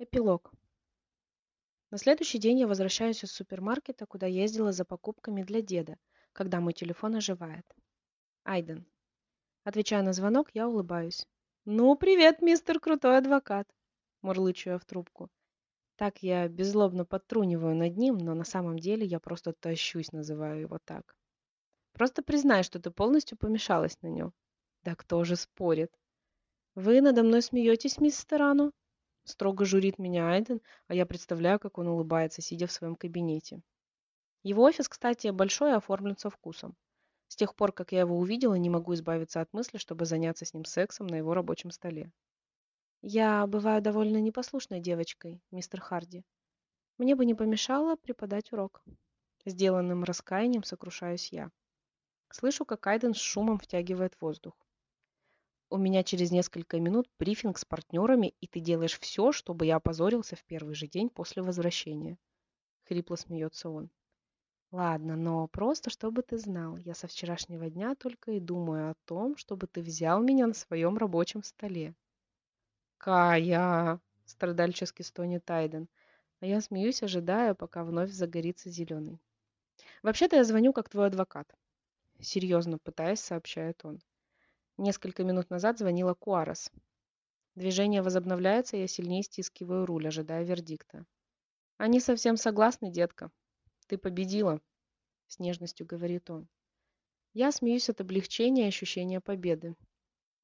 Эпилог. На следующий день я возвращаюсь из супермаркета, куда ездила за покупками для деда, когда мой телефон оживает. Айден. Отвечая на звонок, я улыбаюсь. «Ну, привет, мистер крутой адвокат!» Мурлычу я в трубку. Так я беззлобно подтруниваю над ним, но на самом деле я просто тащусь, называю его так. Просто признай, что ты полностью помешалась на нем. Да кто же спорит? Вы надо мной смеетесь, мисс Старану? Строго журит меня Айден, а я представляю, как он улыбается, сидя в своем кабинете. Его офис, кстати, большой и оформлен со вкусом. С тех пор, как я его увидела, не могу избавиться от мысли, чтобы заняться с ним сексом на его рабочем столе. Я бываю довольно непослушной девочкой, мистер Харди. Мне бы не помешало преподать урок. Сделанным раскаянием сокрушаюсь я. Слышу, как Айден с шумом втягивает воздух. У меня через несколько минут брифинг с партнерами, и ты делаешь все, чтобы я опозорился в первый же день после возвращения. Хрипло смеется он. Ладно, но просто чтобы ты знал, я со вчерашнего дня только и думаю о том, чтобы ты взял меня на своем рабочем столе. Кая! Страдальчески стонет Тайден. А я смеюсь, ожидая, пока вновь загорится зеленый. Вообще-то я звоню как твой адвокат. Серьезно пытаясь, сообщает он. Несколько минут назад звонила Куарес. Движение возобновляется, я сильнее стискиваю руль, ожидая вердикта. Они совсем согласны, детка. Ты победила, с нежностью говорит он. Я смеюсь от облегчения и ощущения победы.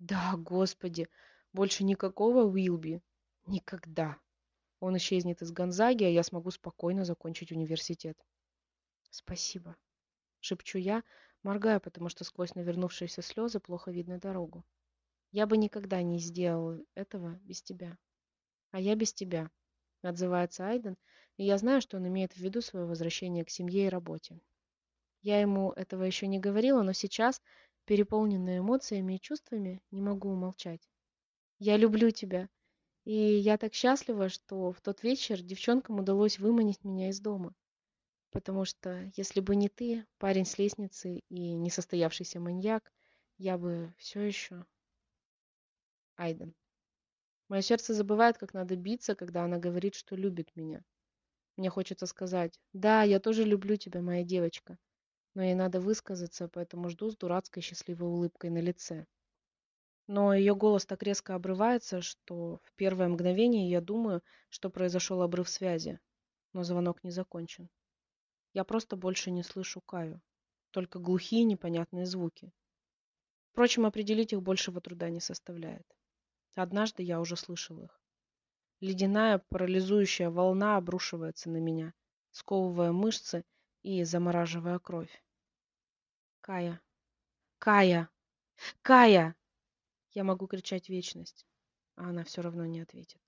Да, господи, больше никакого Уилби. Никогда. Он исчезнет из Гонзаги, а я смогу спокойно закончить университет. Спасибо, шепчу я, Моргаю, потому что сквозь навернувшиеся слезы плохо видно дорогу. Я бы никогда не сделал этого без тебя. А я без тебя, отзывается Айден, и я знаю, что он имеет в виду свое возвращение к семье и работе. Я ему этого еще не говорила, но сейчас, переполненная эмоциями и чувствами, не могу умолчать. Я люблю тебя, и я так счастлива, что в тот вечер девчонкам удалось выманить меня из дома потому что если бы не ты, парень с лестницы и несостоявшийся маньяк, я бы все еще... Айден. Мое сердце забывает, как надо биться, когда она говорит, что любит меня. Мне хочется сказать, да, я тоже люблю тебя, моя девочка. Но ей надо высказаться, поэтому жду с дурацкой счастливой улыбкой на лице. Но ее голос так резко обрывается, что в первое мгновение я думаю, что произошел обрыв связи. Но звонок не закончен. Я просто больше не слышу Каю. Только глухие непонятные звуки. Впрочем, определить их большего труда не составляет. Однажды я уже слышал их. Ледяная парализующая волна обрушивается на меня, сковывая мышцы и замораживая кровь. Кая! Кая! Кая! Я могу кричать вечность, а она все равно не ответит.